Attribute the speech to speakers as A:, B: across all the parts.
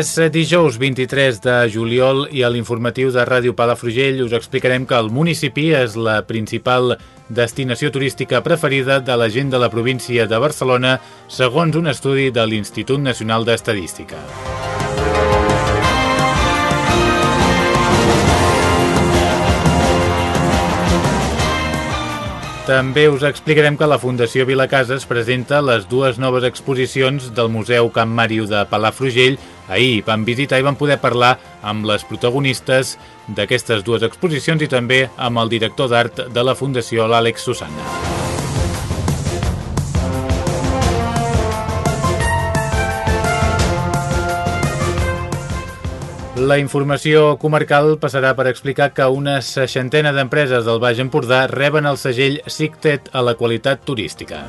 A: És dijous 23 de juliol i a l'informatiu de Ràdio Palafrugell us explicarem que el municipi és la principal destinació turística preferida de la gent de la província de Barcelona segons un estudi de l'Institut Nacional d'Estadística. També us explicarem que la Fundació Vilacases presenta les dues noves exposicions del Museu Camp Màrio de Palafrugell. Ahir vam visitar i vam poder parlar amb les protagonistes d'aquestes dues exposicions i també amb el director d'art de la Fundació, l'Àlex Susana. La informació comarcal passarà per explicar que una seixantena d'empreses del Baix Empordà reben el segell SICTET a la qualitat turística.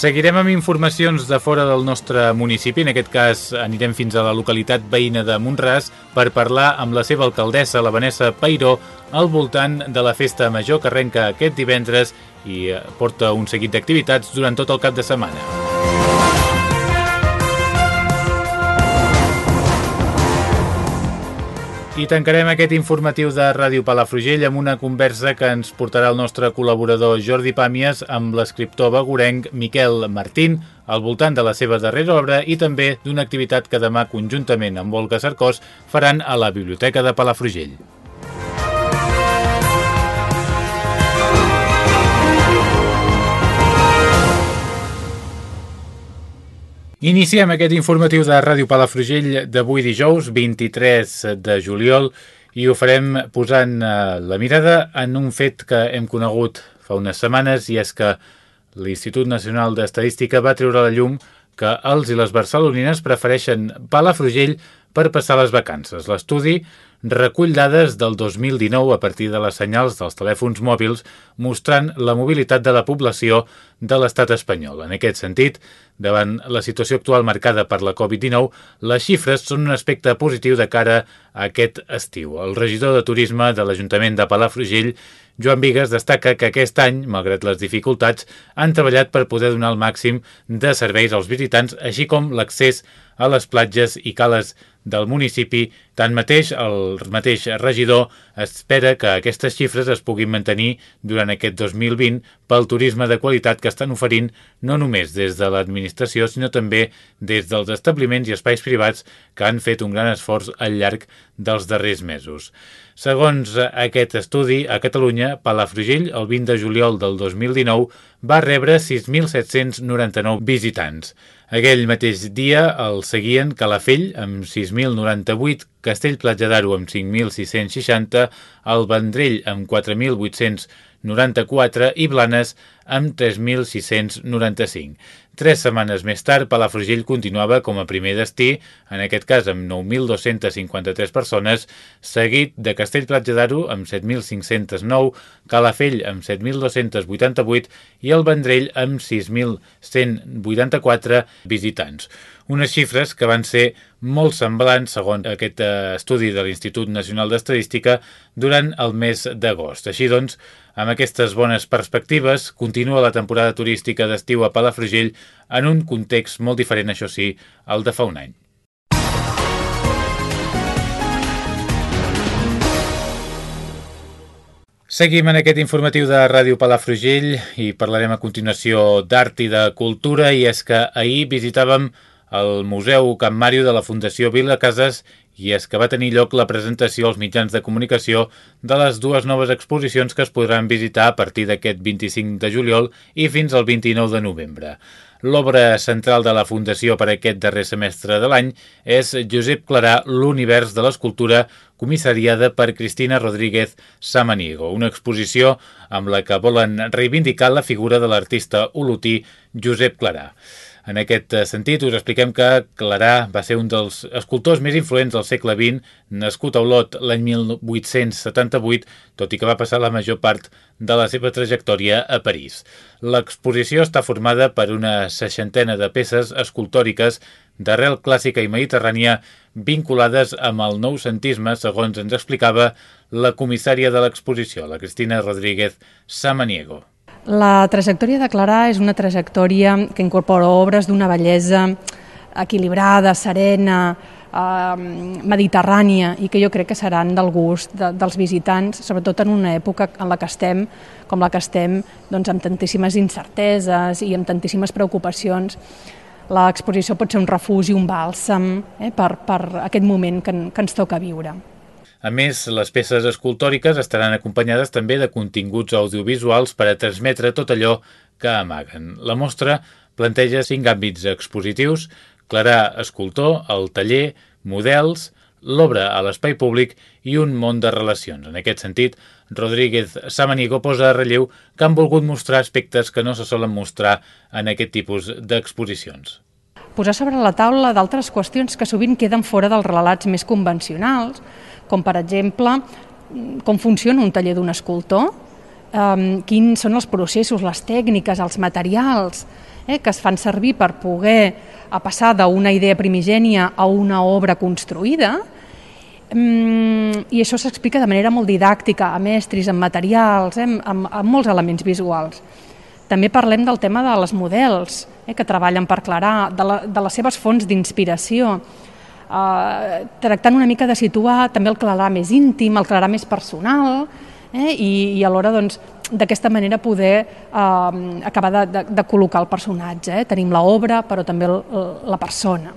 A: Seguirem amb informacions de fora del nostre municipi. En aquest cas anirem fins a la localitat veïna de Montràs per parlar amb la seva alcaldessa, la Vanessa Pairó, al voltant de la festa major que arrenca aquest divendres i porta un seguit d'activitats durant tot el cap de setmana. I tancarem aquest informatiu de Ràdio Palafrugell amb una conversa que ens portarà el nostre col·laborador Jordi Pàmies amb l'escriptor begurenc Miquel Martín al voltant de la seva darrera obra i també d'una activitat que demà conjuntament amb Olga Sarcós faran a la Biblioteca de Palafrugell. Iniciem aquest informatiu de Ràdio Palafrugell d'avui dijous, 23 de juliol, i ho farem posant eh, la mirada en un fet que hem conegut fa unes setmanes, i és que l'Institut Nacional d'Estadística va treure a la llum que els i les barcelonines prefereixen Palafrugell per passar les vacances. L'estudi recull dades del 2019 a partir de les senyals dels telèfons mòbils mostrant la mobilitat de la població de l'estat espanyol. En aquest sentit, davant la situació actual marcada per la Covid-19, les xifres són un aspecte positiu de cara a aquest estiu. El regidor de Turisme de l'Ajuntament de Palafrugell, Joan Vigues, destaca que aquest any, malgrat les dificultats, han treballat per poder donar el màxim de serveis als visitants, així com l'accés a les platges i cales del municipi. Tanmateix, el mateix regidor espera que aquestes xifres es puguin mantenir durant aquest 2020 pel turisme de qualitat que estan oferint no només des de l'administració, sinó també des dels establiments i espais privats que han fet un gran esforç al llarg dels darrers mesos. Segons aquest estudi, a Catalunya, Palafrugell, el 20 de juliol del 2019, va rebre 6.799 visitants. Aquell mateix dia el seguien Calafell amb 6.098, Castell-Platja d'Aro amb 5.660, el Vendrell amb 4.894 i Blanes amb 3.695. Tres setmanes més tard, Palafrugell continuava com a primer destí, en aquest cas amb 9.253 persones, seguit de Castell-Platja d'Aro amb 7.509, Calafell amb 7.288 i el Vendrell amb 6.184 visitants. Unes xifres que van ser molt semblants, segons aquest estudi de l'Institut Nacional d'Estadística, durant el mes d'agost. Així doncs, amb aquestes bones perspectives, continua la temporada turística d'estiu a Palafrugell en un context molt diferent, això sí, al de fa un any. Seguim en aquest informatiu de Ràdio Palafrugell i parlarem a continuació d'art i de cultura i és que ahir visitàvem al Museu Camp Màrio de la Fundació Vila Casas i és que va tenir lloc la presentació als mitjans de comunicació de les dues noves exposicions que es podran visitar a partir d'aquest 25 de juliol i fins al 29 de novembre. L'obra central de la Fundació per aquest darrer semestre de l'any és Josep Clarà, l'univers de l'escultura, comissariada per Cristina Rodríguez Samaniego, una exposició amb la que volen reivindicar la figura de l'artista olotí Josep Clarà. En aquest eh, sentit, us expliquem que Clarà va ser un dels escultors més influents del segle XX, nascut a Olot l'any 1878, tot i que va passar la major part de la seva trajectòria a París. L'exposició està formada per una seixantena de peces escultòriques d'arrel clàssica i mediterrània vinculades amb el noucentisme, segons ens explicava la comissària de l'exposició, la Cristina Rodríguez Samaniego.
B: La trajectòria de Clarà és una trajectòria que incorpora obres d'una bellesa equilibrada, serena, eh, mediterrània i que jo crec que seran del gust de, dels visitants, sobretot en una època en la que estem, com la que estem, doncs, amb tantíssimes incerteses i amb tantíssimes preocupacions. L'exposició pot ser un refugi, un bàlsam eh, per, per aquest moment que, que ens toca viure.
A: A més, les peces escultòriques estaran acompanyades també de continguts audiovisuals per a transmetre tot allò que amaguen. La mostra planteja cinc àmbits expositius, Clarà escultor, el taller, models, l'obra a l'espai públic i un món de relacions. En aquest sentit, Rodríguez Samanigo posa a relleu que han volgut mostrar aspectes que no se solen mostrar en aquest tipus d'exposicions.
B: Posar sobre la taula d'altres qüestions que sovint queden fora dels relats més convencionals, com per exemple com funciona un taller d'un escultor, um, quins són els processos, les tècniques, els materials eh, que es fan servir per poder a passar d'una idea primigènia a una obra construïda, um, i això s'explica de manera molt didàctica, a mestres, amb materials, eh, amb, amb molts elements visuals. També parlem del tema de les models, eh, que treballen per aclarar, de, la, de les seves fonts d'inspiració, eh, tractant una mica de situar també el clarà més íntim, el clarà més personal, eh, i, i alhora doncs, d'aquesta manera poder eh, acabar de, de, de col·locar el personatge. Eh? Tenim l'obra, però també el, la persona.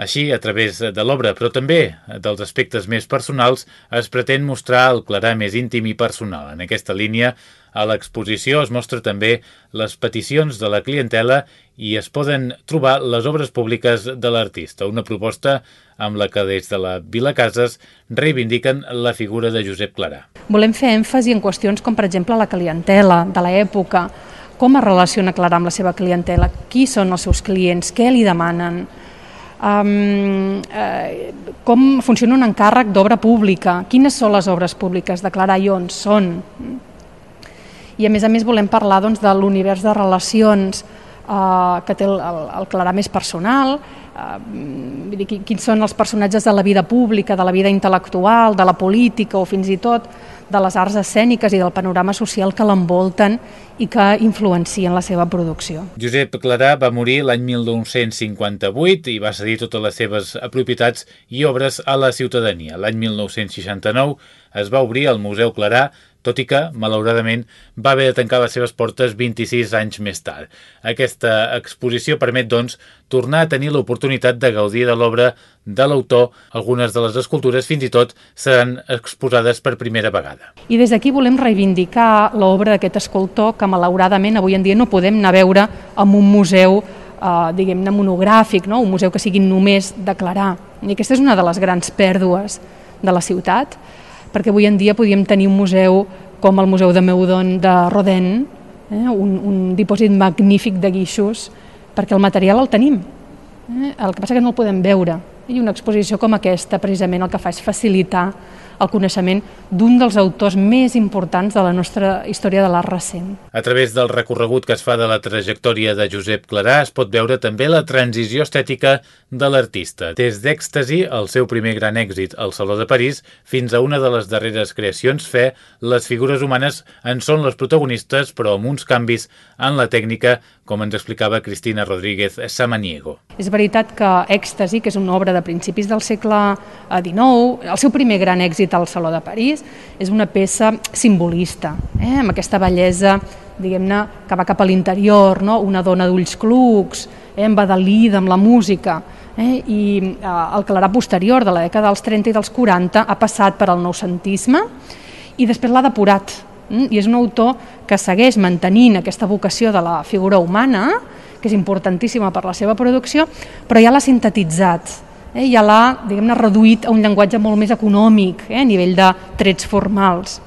A: Així, a través de l'obra, però també dels aspectes més personals, es pretén mostrar el clarà més íntim i personal. En aquesta línia, a l'exposició es mostra també les peticions de la clientela i es poden trobar les obres públiques de l'artista, una proposta amb la que des de la Vila Cases reivindiquen la figura de Josep Clarà.
B: Volem fer èmfasi en qüestions com, per exemple, la clientela de l'època, com es relaciona Clarà amb la seva clientela, qui són els seus clients, què li demanen, um, eh, com funciona un encàrrec d'obra pública, quines són les obres públiques de Clarà i on són. I a més a més volem parlar doncs, de l'univers de relacions eh, que té el, el, el Clarà més personal, eh, dir, quins són els personatges de la vida pública, de la vida intel·lectual, de la política o fins i tot de les arts escèniques i del panorama social que l'envolten i que influencien la seva producció.
A: Josep Clarà va morir l'any 1958 i va cedir totes les seves propietats i obres a la ciutadania. L'any 1969 es va obrir el Museu Clarà tot i que, malauradament, va haver de tancar les seves portes 26 anys més tard. Aquesta exposició permet, doncs, tornar a tenir l'oportunitat de gaudir de l'obra de l'autor. Algunes de les escultures, fins i tot, seran exposades per primera vegada.
B: I des d'aquí volem reivindicar l'obra d'aquest escultor que, malauradament, avui en dia no podem anar a veure en un museu eh, diguem-ne monogràfic, no? un museu que sigui només declarar. I aquesta és una de les grans pèrdues de la ciutat, perquè avui en dia podíem tenir un museu com el Museu de Meudon de Rodin, eh, un, un dipòsit magnífic de guixos, perquè el material el tenim. Eh? El que passa que no el podem veure. I una exposició com aquesta precisament el que fa és facilitar el coneixement d'un dels autors més importants de la nostra història de l'art recent.
A: A través del recorregut que es fa de la trajectòria de Josep Clarà es pot veure també la transició estètica de l'artista, des d'Èxtasi, el seu primer gran èxit al Saló de París, fins a una de les darreres creacions, Fe, les figures humanes en són les protagonistes, però amb uns canvis en la tècnica, com ens explicava Cristina Rodríguez Samaniego.
B: És veritat que Èxtasi, que és una obra de principis del segle XIX, el seu primer gran èxit al Saló de París, és una peça simbolista, eh? amb aquesta bellesa diguem-ne, que va cap a l'interior, no? una dona d'ulls clucs, eh, embadalida amb la música, eh, i eh, el clarà posterior de la dècada dels 30 i dels 40 ha passat per al noucentisme i després l'ha depurat. Mm? I és un autor que segueix mantenint aquesta vocació de la figura humana, que és importantíssima per la seva producció, però ja l'ha sintetitzat, eh? ja l'ha diguem-ne reduït a un llenguatge molt més econòmic, eh? a nivell de trets formals.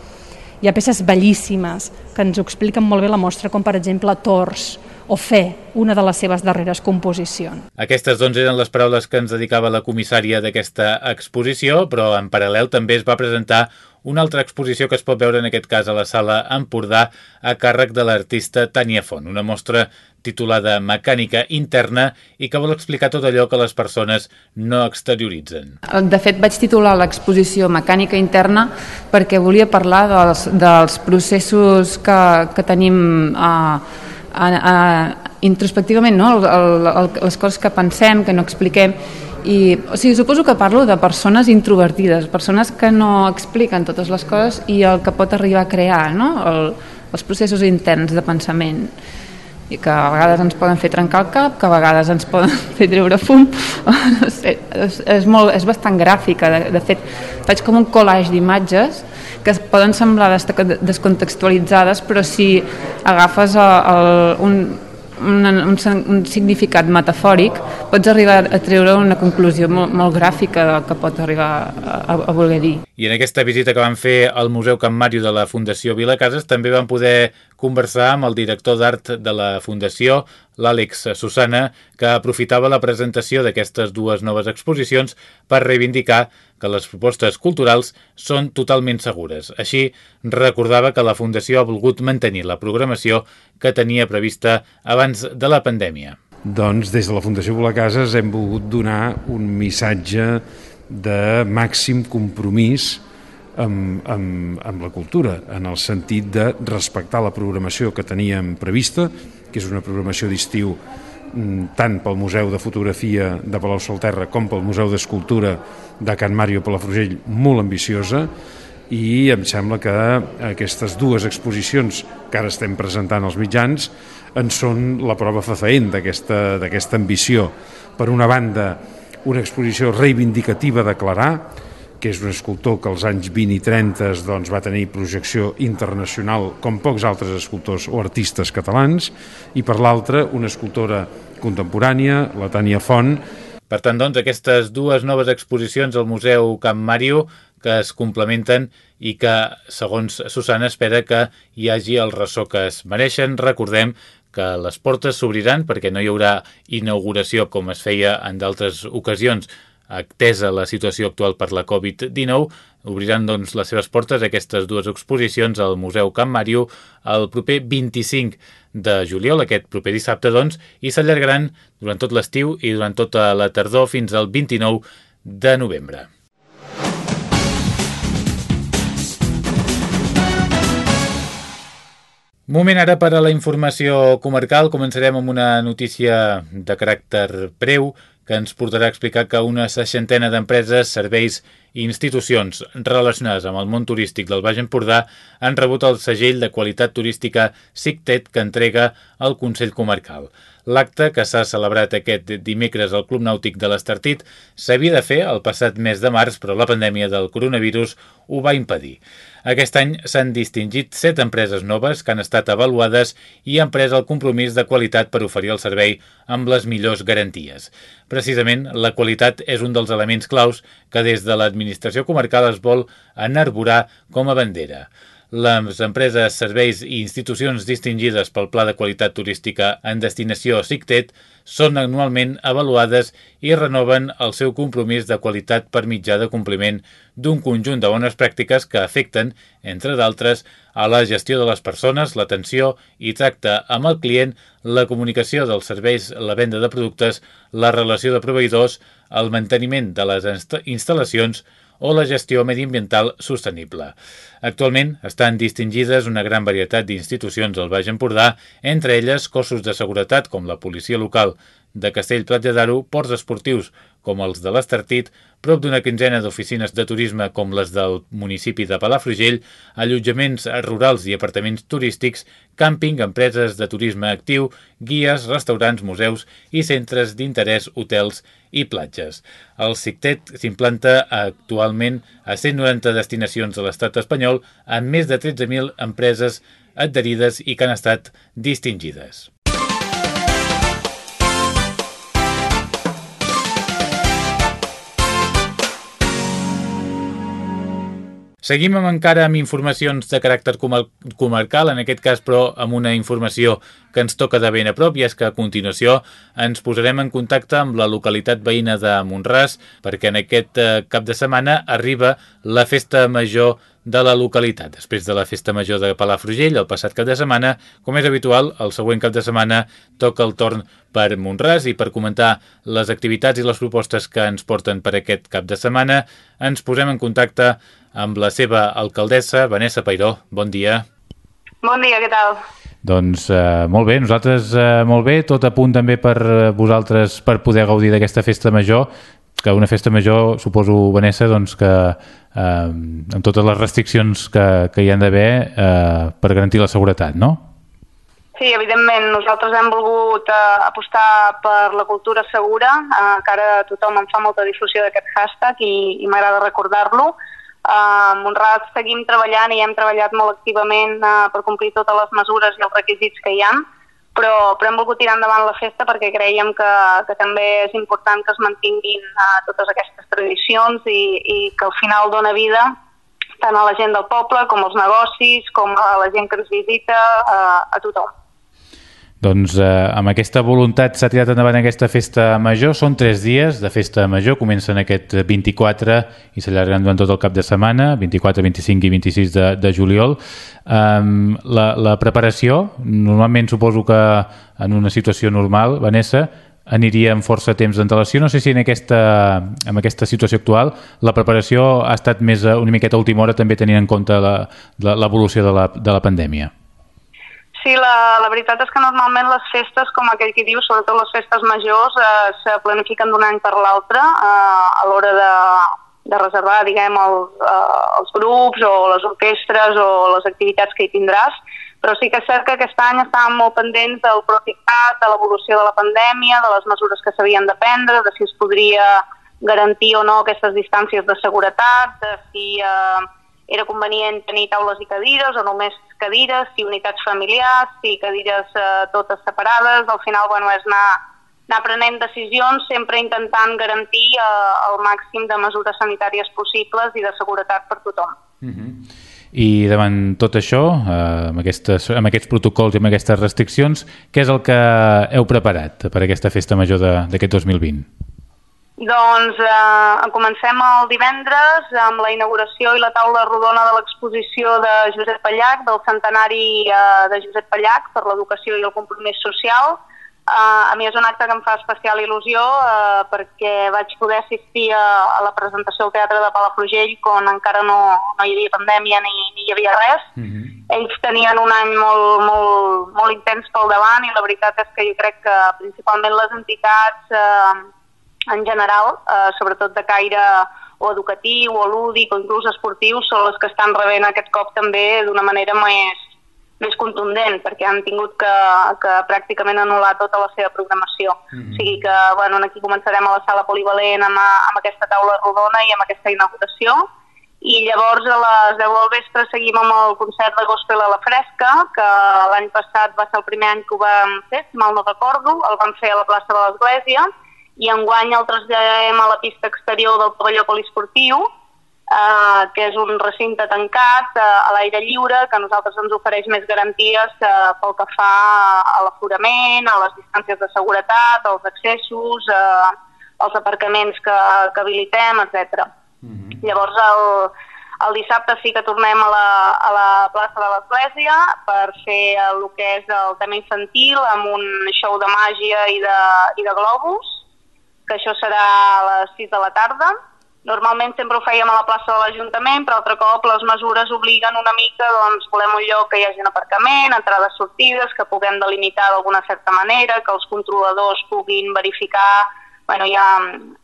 B: Hi ha peces bellíssimes que ens ho expliquen molt bé la mostra, com per exemple Tors, o Fe, una de les seves darreres composicions.
A: Aquestes doncs eren les paraules que ens dedicava la comissària d'aquesta exposició, però en paral·lel també es va presentar una altra exposició que es pot veure en aquest cas a la sala Empordà a càrrec de l'artista Tania Font, una mostra titulada Mecànica interna i que vol explicar tot allò que les persones no exterioritzen.
C: De fet, vaig titular l'exposició Mecànica interna perquè volia parlar dels, dels processos que, que tenim a, a, a, introspectivament, no? el, el, el, les coses que pensem, que no expliquem, i, o sigui, suposo que parlo de persones introvertides, persones que no expliquen totes les coses i el que pot arribar a crear, no? el, els processos interns de pensament. I que a vegades ens poden fer trencar el cap, que a vegades ens poden fer treure fum, no sé, és, és, molt, és bastant gràfica, de, de fet faig com un collage d'imatges que poden semblar descontextualitzades, però si agafes el, el, un, un, un, un significat metafòric, pots arribar a treure una conclusió molt, molt gràfica del que pot arribar a, a voler dir.
A: I en aquesta visita que van fer al Museu Can Màrio de la Fundació Vilacases també van poder conversar amb el director d'art de la Fundació, l'Àlex Susana, que aprofitava la presentació d'aquestes dues noves exposicions per reivindicar que les propostes culturals són totalment segures. Així, recordava que la Fundació ha volgut mantenir la programació que tenia prevista abans de la pandèmia.
D: Doncs des de la Fundació Vilacases hem volgut donar un missatge de màxim compromís amb, amb, amb la cultura, en el sentit de respectar la programació que teníem prevista, que és una programació d'estiu tant pel Museu de Fotografia de Palau Solterra com pel Museu d'Escultura de Can Mario Palafrugell, molt ambiciosa, i em sembla que aquestes dues exposicions que ara estem presentant als mitjans en són la prova fefaent d'aquesta ambició. Per una banda, una exposició reivindicativa de Clarà, que és un escultor que als anys 20 i 30 doncs, va tenir projecció internacional com pocs altres escultors o artistes catalans, i per l'altra una escultora contemporània, la Tània Font.
A: Per tant, doncs, aquestes dues noves exposicions al Museu Camp Màrio que es complementen i que, segons Susana, espera que hi hagi el ressò que es mereixen. Recordem que les portes s'obriran perquè no hi haurà inauguració com es feia en d'altres ocasions atesa la situació actual per la Covid-19, obriran doncs, les seves portes aquestes dues exposicions al Museu Camp Màrio el proper 25 de juliol, aquest proper dissabte, doncs, i s'allargaran durant tot l'estiu i durant tota la tardor fins al 29 de novembre. Moment ara per a la informació comarcal. Començarem amb una notícia de caràcter breu que ens portarà a explicar que una seixantena d'empreses, serveis i institucions relacionades amb el món turístic del Baix Empordà han rebut el segell de qualitat turística SICTET que entrega el Consell Comarcal. L'acte, que s'ha celebrat aquest dimecres al Club Nàutic de l'Estartit, s'havia de fer el passat mes de març, però la pandèmia del coronavirus ho va impedir. Aquest any s'han distingit set empreses noves que han estat avaluades i han pres el compromís de qualitat per oferir el servei amb les millors garanties. Precisament, la qualitat és un dels elements claus que des de l'administració comarcal es vol enarborar com a bandera. Les empreses, serveis i institucions distingides pel Pla de Qualitat Turística en Destinació SICTET són anualment avaluades i renoven el seu compromís de qualitat per mitjà de compliment d'un conjunt de bones pràctiques que afecten, entre d'altres, a la gestió de les persones, l'atenció i tracte amb el client, la comunicació dels serveis, la venda de productes, la relació de proveïdors, el manteniment de les instal·lacions, o la gestió mediambiental sostenible. Actualment estan distingides una gran varietat d'institucions al Baix Empordà, entre elles cossos de seguretat com la policia local, de Castell Prat de Daro, ports esportius com els de l'Estartit, prop d'una quinzena d'oficines de turisme com les del municipi de Palafrugell, allotjaments rurals i apartaments turístics, càmping, empreses de turisme actiu, guies, restaurants, museus i centres d'interès, hotels i platges. El CICTET s'implanta actualment a 190 destinacions de l'estat espanyol amb més de 13.000 empreses adherides i que han estat distingides. Seguim amb encara amb informacions de caràcter comarcal, en aquest cas però amb una informació que ens toca de ben a prop i és que a continuació ens posarem en contacte amb la localitat veïna de Montràs perquè en aquest eh, cap de setmana arriba la festa major de la localitat. Després de la festa major de Palafrugell, el passat cap de setmana, com és habitual, el següent cap de setmana toca el torn per Montràs i per comentar les activitats i les propostes que ens porten per aquest cap de setmana, ens posem en contacte amb la seva alcaldessa, Vanessa Pairó. Bon dia.
E: Bon dia, què tal?
A: Doncs eh, molt bé, nosaltres eh, molt bé, tot a punt també per eh, vosaltres per poder gaudir d'aquesta festa major, que una festa major, suposo, Vanessa, doncs que eh, amb totes les restriccions que, que hi han d'haver eh, per garantir la seguretat, no?
E: Sí, evidentment, nosaltres hem volgut eh, apostar per la cultura segura, eh, que ara tothom en fa molta difusió d'aquest hashtag i, i m'agrada recordar-lo, a Montrat seguim treballant i hem treballat molt activament uh, per complir totes les mesures i els requisits que hi ha, però, però hem volgut tirar endavant la festa perquè creiem que, que també és important que es mantinguin uh, totes aquestes tradicions i, i que al final dona vida tant a la gent del poble com als negocis, com a la gent que ens visita, uh, a tothom.
A: Doncs eh, amb aquesta voluntat s'ha tirat endavant aquesta festa major. Són tres dies de festa major, comencen aquest 24 i s'allarguen durant tot el cap de setmana, 24, 25 i 26 de, de juliol. Um, la, la preparació, normalment suposo que en una situació normal, Vanessa, aniria amb força temps d'antelació. No sé si en aquesta, en aquesta situació actual la preparació ha estat més una miqueta a última hora també tenint en compte l'evolució de, la, de la pandèmia.
E: Sí, la, la veritat és que normalment les festes, com aquell que diu, sobretot les festes majors, eh, se planifiquen d'un any per l'altre eh, a l'hora de, de reservar, diguem, el, eh, els grups o les orquestres o les activitats que hi tindràs, però sí que és cert que aquest any estàvem molt pendents del Procicat, de l'evolució de la pandèmia, de les mesures que s'havien de prendre, de si es podria garantir o no aquestes distàncies de seguretat, de si eh, era convenient tenir taules i cadires o només cadires, si unitats familiars, si cadires eh, totes separades. Al final, bueno, és anar, anar prenent decisions, sempre intentant garantir eh, el màxim de mesures sanitàries possibles i de seguretat per tothom. Mhm. -huh.
A: I davant tot això, eh, amb, aquestes, amb aquests protocols i amb aquestes restriccions, què és el que heu preparat per aquesta festa major d'aquest 2020?
E: Doncs eh, comencem el divendres amb la inauguració i la taula rodona de l'exposició de Josep Pallac, del centenari eh, de Josep Pallac per l'educació i el compromís social. Eh, a mi és un acte que em fa especial il·lusió eh, perquè vaig poder assistir a, a la presentació al Teatre de Palafrugell quan encara no, no hi havia pandèmia ni, ni hi havia res. Mm -hmm. Ells tenien un any molt, molt, molt intens pel davant i la veritat és que jo crec que principalment les entitats... Eh, en general, eh, sobretot de caire o educatiu o lúdic o inclús esportiu, són les que estan rebent aquest cop també d'una manera més, més contundent, perquè han tingut que, que pràcticament anul·lar tota la seva programació. Mm -hmm. O sigui que, bueno, aquí començarem a la sala polivalent amb, amb aquesta taula rodona i amb aquesta inauguració, i llavors a les 10 del vespre seguim amb el concert de gospel a la fresca, que l'any passat va ser el primer any que ho vam fer, si mal no recordo, el vam fer a la plaça de l'Església, i enguany el traslladem a la pista exterior del pavelló poliesportiu, eh, que és un recinte tancat eh, a l'aire lliure que a nosaltres ens ofereix més garanties eh, pel que fa a l'aforament, a les distàncies de seguretat, als accessos, eh, als aparcaments que, que habilitem, etc. Mm -hmm. Llavors el, el dissabte sí que tornem a la, a la plaça de l'Església per fer el que és el tema infantil amb un show de màgia i de, i de globus que això serà a les 6 de la tarda, Normalment sempre ho fèiem a la plaça de l'Ajuntament, però altre cop les mesures obliguen una mica, doncs volem un lloc que hi hagi un aparcament, entrades, sortides, que puguem delimitar d'alguna certa manera, que els controladors puguin verificar bueno, ja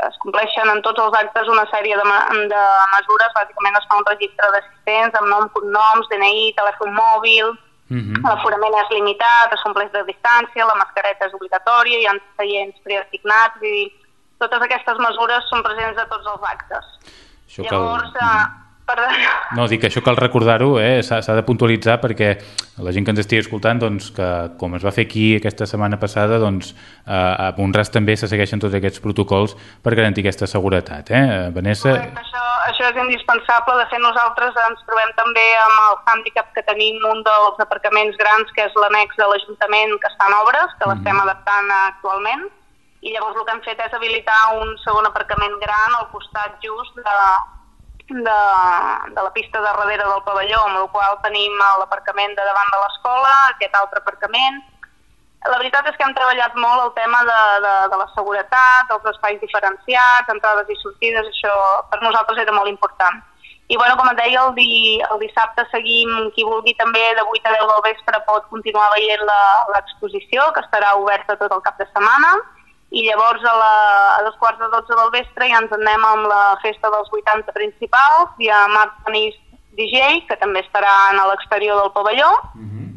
E: es compleixen en tots els actes una sèrie de, de mesures, bàsicament es fa un registre d'assistents amb nom, cognoms, DNI, telèfon mòbil, Uh mhm. -huh. L'aforament és limitat, es compleix de distància, la mascareta és obligatòria, hi ha seients preassignats, i totes aquestes mesures són presents a tots els actes. Això Llavors, cal... eh,
A: Perdó. No, dic que això cal recordar-ho, eh? s'ha de puntualitzar perquè la gent que ens estigui escoltant, doncs, que com es va fer aquí aquesta setmana passada, doncs, eh, a Montràs també se segueixen tots aquests protocols per garantir aquesta seguretat. Eh? Vanessa...
E: Correcte, això, això és indispensable. De fet, nosaltres ens trobem també amb el hàndicap que tenim un dels aparcaments grans, que és l'annex de l'Ajuntament, que està en obres, que l'estem mm -hmm. adaptant actualment, i llavors el que hem fet és habilitar un segon aparcament gran al costat just de, de, de la pista de darrere del pavelló, amb el qual tenim l'aparcament de davant de l'escola, aquest altre aparcament. La veritat és que hem treballat molt el tema de, de, de la seguretat, dels espais diferenciats, entrades i sortides, això per nosaltres era molt important. I bueno, com et deia, el, di, el dissabte seguim, qui vulgui també de 8 a 10 del vespre pot continuar veient l'exposició, que estarà oberta tot el cap de setmana i llavors a, la, a dos quarts de dotze del vespre ja ens anem amb la festa dels 80 principals, hi ha Marc Panís DJ, que també estarà a l'exterior del pavelló. Uh mhm. -huh.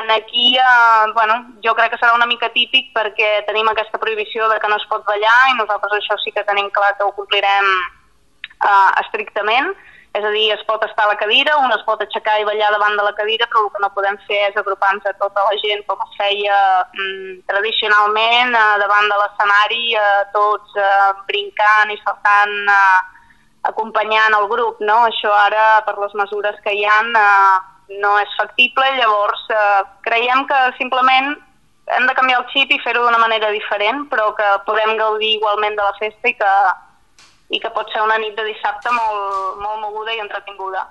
E: En aquí, eh, bueno, jo crec que serà una mica típic perquè tenim aquesta prohibició de que no es pot ballar i nosaltres això sí que tenim clar que ho complirem eh, estrictament és a dir, es pot estar a la cadira, un es pot aixecar i ballar davant de la cadira, però el que no podem fer és agrupar-nos a tota la gent com es feia mm, tradicionalment eh, davant de l'escenari, eh, tots eh, brincant i saltant, eh, acompanyant el grup. No? Això ara, per les mesures que hi ha, eh, no és factible, llavors eh, creiem que simplement hem de canviar el xip i fer-ho d'una manera diferent, però que podem gaudir igualment de la festa i que i que pot ser una nit de dissabte molt, molt moguda i entretinguda.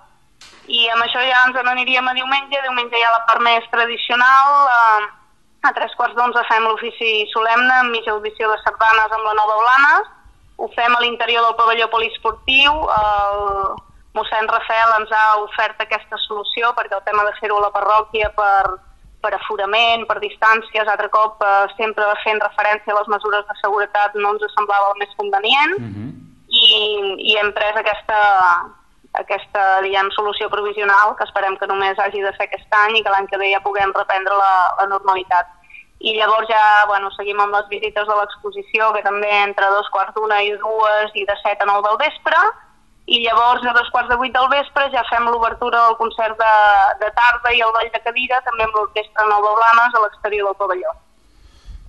E: I amb això ja ens n'aniríem a diumenge, diumenge hi ha la part més tradicional, eh, a tres quarts d'onze fem l'ofici solemne amb mitja audició de sardanes amb la Nova Blanes, ho fem a l'interior del pavelló poliesportiu, el mossèn Rafael ens ha ofert aquesta solució perquè el tema de fer-ho a la parròquia per, per aforament, per distàncies, altre cop eh, sempre fent referència a les mesures de seguretat no ens semblava el més convenient. Mm -hmm i, i hem pres aquesta, aquesta diguem, solució provisional que esperem que només hagi de fer aquest any i que l'any que ve ja puguem reprendre la, la normalitat. I llavors ja bueno, seguim amb les visites de l'exposició, que també entre dos quarts d'una i dues i de set a nou del vespre, i llavors a dos quarts de vuit del vespre ja fem l'obertura del concert de, de tarda i el ball de cadira, també amb l'orquestra Nova Blanes a l'exterior del pavelló.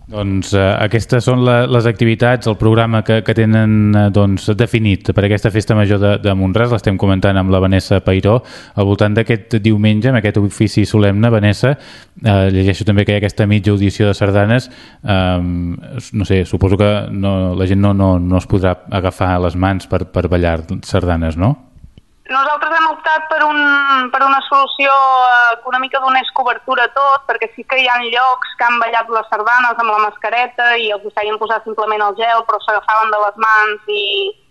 A: Doncs eh, aquestes són la, les activitats, el programa que, que tenen eh, doncs, definit per aquesta festa major de, de Montràs, l'estem comentant amb la Vanessa Pairó, al voltant d'aquest diumenge, amb aquest ofici solemne, Vanessa, eh, llegeixo també que hi ha aquesta mitja audició de sardanes, eh, no sé, suposo que no, la gent no, no, no es podrà agafar les mans per, per ballar sardanes, no?
E: Nosaltres hem optat per, un, per una solució eh, que una mica donés cobertura a tot, perquè sí que hi ha llocs que han ballat les sardanes amb la mascareta i els feien posar simplement el gel, però s'agafaven de les mans i,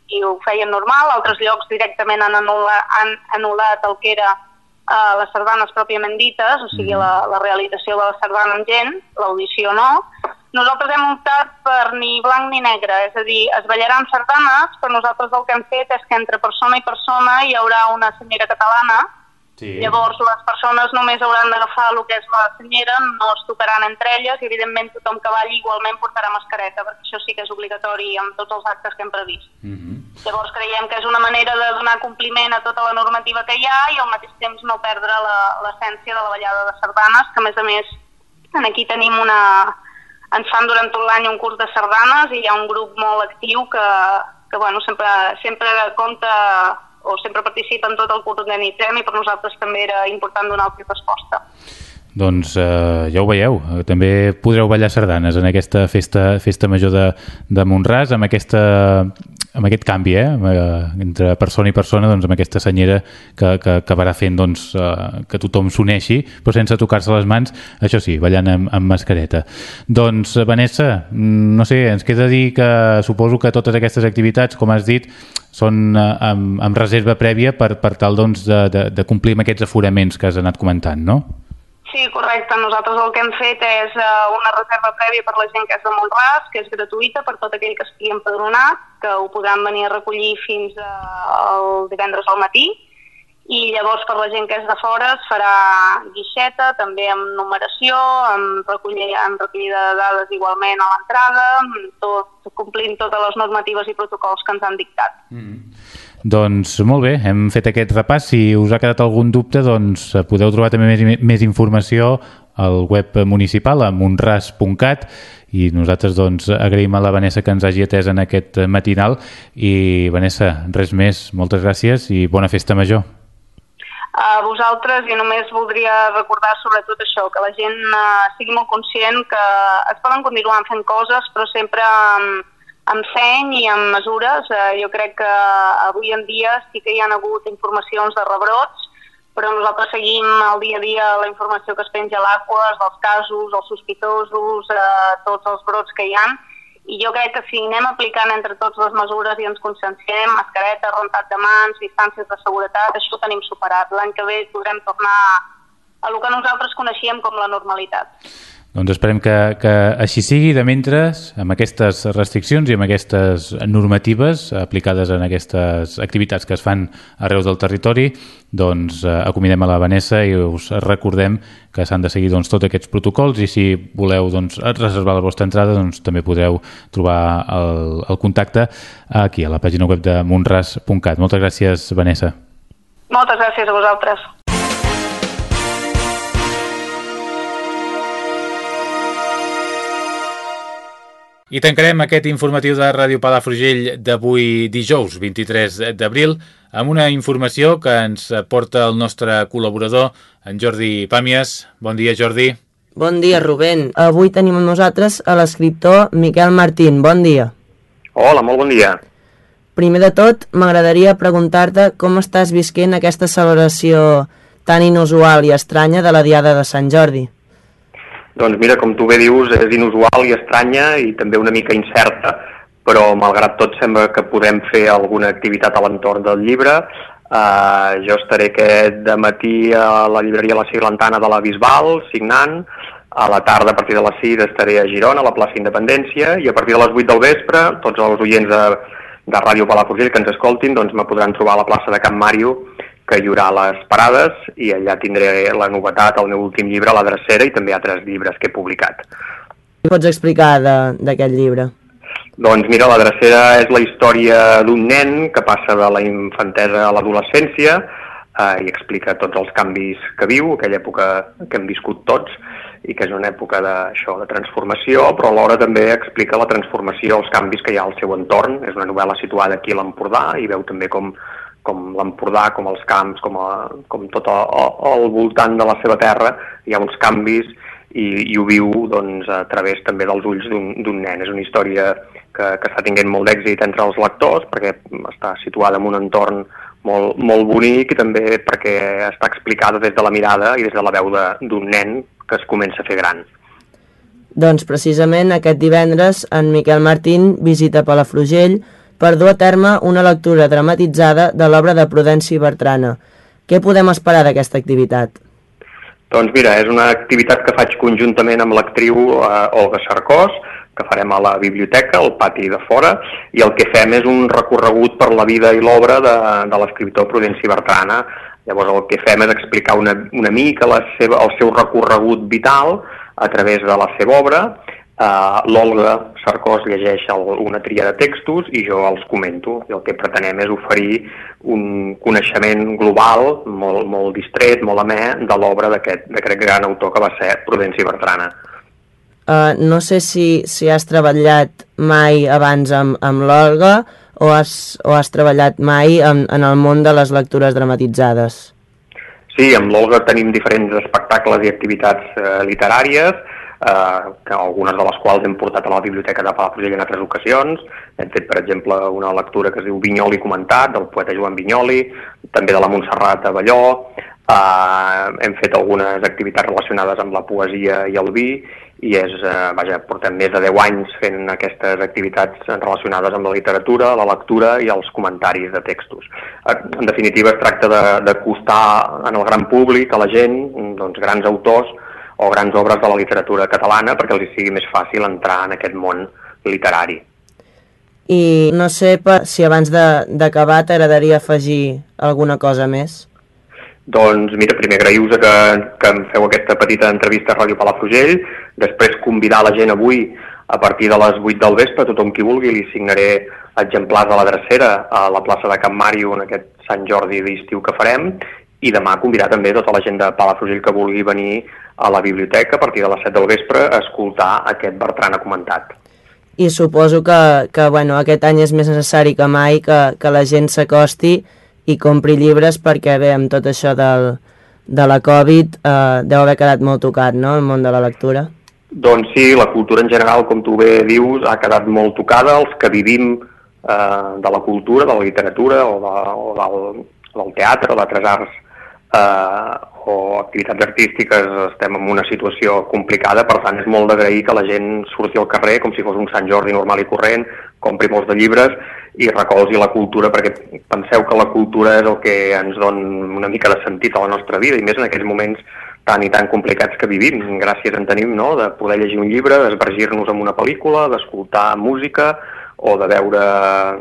E: i ho feien normal. Altres llocs directament han anul·lat, han anul·lat el que era uh, les sardanes pròpiament dites, o sigui, mm. la, la realització de la sardana amb gent, l'audició no, nosaltres hem optat per ni blanc ni negre, és a dir, es ballaran sardanes, però nosaltres el que hem fet és que entre persona i persona hi haurà una senyera catalana, sí. llavors les persones només hauran d'agafar el que és la senyera, no es tocaran entre elles i evidentment tothom que balli igualment portarà mascareta, perquè això sí que és obligatori amb tots els actes que hem previst. Mm -hmm. Llavors creiem que és una manera de donar compliment a tota la normativa que hi ha i al mateix temps no perdre l'essència de la ballada de sardanes, que a més a més aquí tenim una, ens fan durant tot l'any un curs de sardanes i hi ha un grup molt actiu que, que bueno, sempre, sempre compta o sempre participa en tot el curs organitzem i per nosaltres també era important donar-li resposta.
A: Doncs eh, ja ho veieu, també podreu ballar sardanes en aquesta festa, festa major de, de Montràs, amb aquesta amb aquest canvi eh? entre persona i persona, doncs, amb aquesta senyera que, que acabarà fent doncs, eh, que tothom s'uneixi, però sense tocar-se les mans, això sí, ballant amb, amb mascareta. Doncs, Vanessa, no sé, ens queda dir que suposo que totes aquestes activitats, com has dit, són eh, amb, amb reserva prèvia per, per tal doncs, de, de, de complir amb aquests aforaments que has anat comentant, no?
E: Sí, correcte. Nosaltres el que hem fet és uh, una reserva prèvia per la gent que és de Montràs, que és gratuïta per tot aquell que estigui empadronat, que ho podran venir a recollir fins uh, el divendres al matí, i llavors per la gent que és de fora es farà guixeta, també amb numeració, amb, recollir, amb recollida de dades igualment a l'entrada, tot, complint totes les normatives i protocols que ens han dictat. Mm -hmm.
A: Doncs molt bé, hem fet aquest repàs. Si us ha quedat algun dubte, doncs podeu trobar també més, més informació al web municipal a monras.cat i nosaltres doncs agraïm a la Vanessa que ens hagi atès en aquest matinal i Vanessa, res més, moltes gràcies i bona festa major.
E: A vosaltres i només voldria recordar sobretot això, que la gent uh, sigui molt conscient que es poden continuar fent coses però sempre amb, amb seny i amb mesures. Eh, jo crec que avui en dia sí que hi han hagut informacions de rebrots, però nosaltres seguim el dia a dia la informació que es penja a l'Aquas, dels casos, els sospitosos, eh, tots els brots que hi han, i jo crec que si anem aplicant entre tots les mesures i ens conscienciem, mascareta, rentat de mans, distàncies de seguretat, això ho tenim superat. L'any que ve podrem tornar a el que nosaltres coneixíem com la normalitat.
A: Doncs esperem que, que així sigui, de mentre, amb aquestes restriccions i amb aquestes normatives aplicades en aquestes activitats que es fan arreu del territori, doncs eh, acomidem a la Vanessa i us recordem que s'han de seguir doncs, tots aquests protocols i si voleu doncs, reservar la vostra entrada doncs, també podreu trobar el, el contacte aquí a la pàgina web de monras.cat. Moltes gràcies, Vanessa.
E: Moltes gràcies a vosaltres.
A: I tancarem aquest informatiu de Ràdio Palafrugell d'avui dijous, 23 d'abril, amb una informació que ens porta el nostre col·laborador, en Jordi Pàmies. Bon dia, Jordi.
F: Bon dia, Rubén. Avui tenim amb nosaltres a l'escriptor Miquel Martín. Bon dia.
G: Hola, molt bon dia.
F: Primer de tot, m'agradaria preguntar-te com estàs visquent aquesta celebració tan inusual i estranya de la Diada de Sant Jordi.
G: Doncs mira, com tu bé dius, és inusual i estranya i també una mica incerta, però malgrat tot sembla que podem fer alguna activitat a l'entorn del llibre. Uh, jo estaré aquest de matí a la llibreria La Siglantana de la Bisbal, signant, a la tarda, a partir de les 6, estaré a Girona, a la plaça Independència, i a partir de les 8 del vespre, tots els oients de, de Ràdio Palafrugell que ens escoltin, doncs me podran trobar a la plaça de Camp Màrio, que hi haurà les parades i allà tindré la novetat, el meu últim llibre, La Drecera, i també altres llibres que he publicat.
F: Què pots explicar d'aquest llibre?
G: Doncs mira, La Drecera és la història d'un nen que passa de la infantesa a l'adolescència eh, i explica tots els canvis que viu, aquella època que hem viscut tots, i que és una època de, això, de transformació, però alhora també explica la transformació, els canvis que hi ha al seu entorn. És una novel·la situada aquí a l'Empordà i veu també com com l'Empordà, com els camps, com, a, com tot al voltant de la seva terra, hi ha uns canvis i, i ho viu doncs, a través també dels ulls d'un nen. És una història que, que està tinguent molt d'èxit entre els lectors perquè està situada en un entorn molt, molt bonic i també perquè està explicada des de la mirada i des de la veu d'un nen que es comença a fer gran.
F: Doncs precisament aquest divendres en Miquel Martín visita Palafrugell per dur a terme una lectura dramatitzada de l'obra de Prudenci Bertrana. Què podem esperar d'aquesta activitat?
G: Doncs mira, és una activitat que faig conjuntament amb l'actriu eh, Olga Sarcós, que farem a la biblioteca, al pati de fora, i el que fem és un recorregut per la vida i l'obra de, de l'escriptor Prudenci Bertrana. Llavors el que fem és explicar una, una mica la seva, el seu recorregut vital a través de la seva obra, Uh, L'Olga Sarcós llegeix el, una tria de textos i jo els comento. I el que pretenem és oferir un coneixement global, molt, molt distret, molt amè, de l'obra d'aquest gran autor que va ser Prudenci Bertrana.
F: Uh, no sé si, si has treballat mai abans amb, amb l'Olga o has, o has treballat mai en, en el món de les lectures dramatitzades.
G: Sí, amb l'Olga tenim diferents espectacles i activitats eh, literàries, eh, que algunes de les quals hem portat a la Biblioteca de Palafrugell en altres ocasions. Hem fet, per exemple, una lectura que es diu Vinyoli comentat, del poeta Joan Vinyoli, també de la Montserrat Avelló, Uh, hem fet algunes activitats relacionades amb la poesia i el vi i és, uh, vaja, portem més de 10 anys fent aquestes activitats relacionades amb la literatura, la lectura i els comentaris de textos. Uh, en definitiva, es tracta d'acostar en el gran públic, a la gent, doncs, grans autors o grans obres de la literatura catalana perquè els sigui més fàcil entrar en aquest món literari.
F: I no sé si abans d'acabar t'agradaria afegir alguna cosa més.
G: Doncs mira, primer agraïu que, que em feu aquesta petita entrevista a Ràdio Palafrugell, després convidar la gent avui a partir de les 8 del vespre, tothom qui vulgui, li signaré exemplars a la drecera a la plaça de Can Màrio en aquest Sant Jordi d'estiu que farem i demà convidar també tota la gent de Palafrugell que vulgui venir a la biblioteca a partir de les 7 del vespre a escoltar aquest Bertran ha comentat.
F: I suposo que, que bueno, aquest any és més necessari que mai que, que la gent s'acosti i compri llibres perquè bé, amb tot això del, de la Covid eh, deu haver quedat molt tocat, no?, el món de la lectura.
G: Doncs sí, la cultura en general, com tu bé dius, ha quedat molt tocada. Els que vivim eh, de la cultura, de la literatura o, de, o del, del teatre o d'altres arts eh, o activitats artístiques estem en una situació complicada, per tant és molt d'agrair que la gent surti al carrer com si fos un Sant Jordi normal i corrent, compri molts de llibres i recolzi la cultura, perquè penseu que la cultura és el que ens dona una mica de sentit a la nostra vida, i més en aquells moments tan i tan complicats que vivim. Gràcies en tenim no? de poder llegir un llibre, d'esvergir-nos en una pel·lícula, d'escoltar música o de veure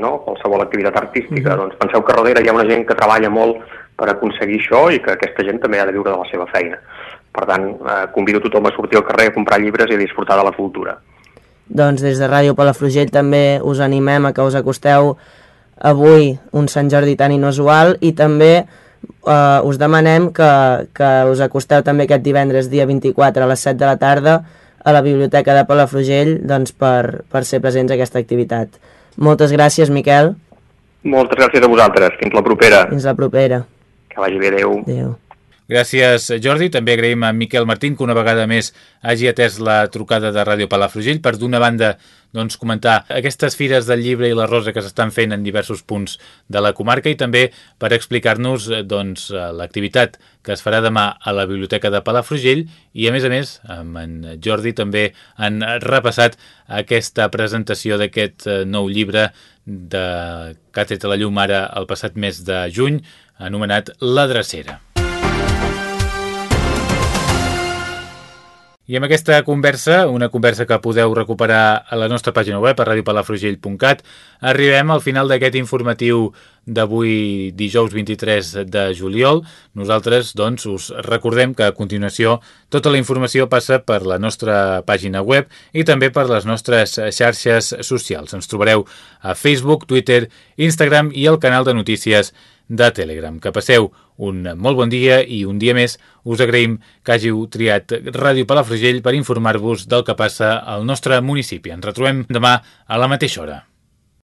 G: no? qualsevol activitat artística. Mm -hmm. Doncs penseu que darrere hi ha una gent que treballa molt per aconseguir això i que aquesta gent també ha de viure de la seva feina. Per tant, eh, convido tothom a sortir al carrer a comprar llibres i a disfrutar de la cultura.
F: Doncs des de Ràdio Palafrugell també us animem a que us acosteu avui un Sant Jordi tan inusual i també eh, us demanem que, que us acosteu també aquest divendres dia 24 a les 7 de la tarda a la Biblioteca de Palafrugell doncs, per, per ser presents a aquesta activitat. Moltes gràcies, Miquel.
G: Moltes gràcies a vosaltres. Fins la propera.
F: Fins la propera.
G: Que vagi bé. Adéu.
F: Adéu.
A: Gràcies, Jordi. També agraïm a Miquel Martín que una vegada més hagi atès la trucada de Ràdio Palafrugell per d'una banda doncs, comentar aquestes fires del llibre i la rosa que s'estan fent en diversos punts de la comarca i també per explicar-nos doncs, l'activitat que es farà demà a la Biblioteca de Palafrugell i a més a més amb en Jordi també han repassat aquesta presentació d'aquest eh, nou llibre de Càtedra la Llum ara el passat mes de juny anomenat La Drecera. I amb aquesta conversa, una conversa que podeu recuperar a la nostra pàgina web, a radiopalafrugell.cat, arribem al final d'aquest informatiu d'avui dijous 23 de juliol. Nosaltres, doncs, us recordem que a continuació tota la informació passa per la nostra pàgina web i també per les nostres xarxes socials. Ens trobareu a Facebook, Twitter, Instagram i el canal de notícies de Telegram. Que passeu un molt bon dia i un dia més us agraïm que hàgiu triat Ràdio Palafrugell per informar-vos del que passa al nostre municipi. Ens retrobem demà a la mateixa hora.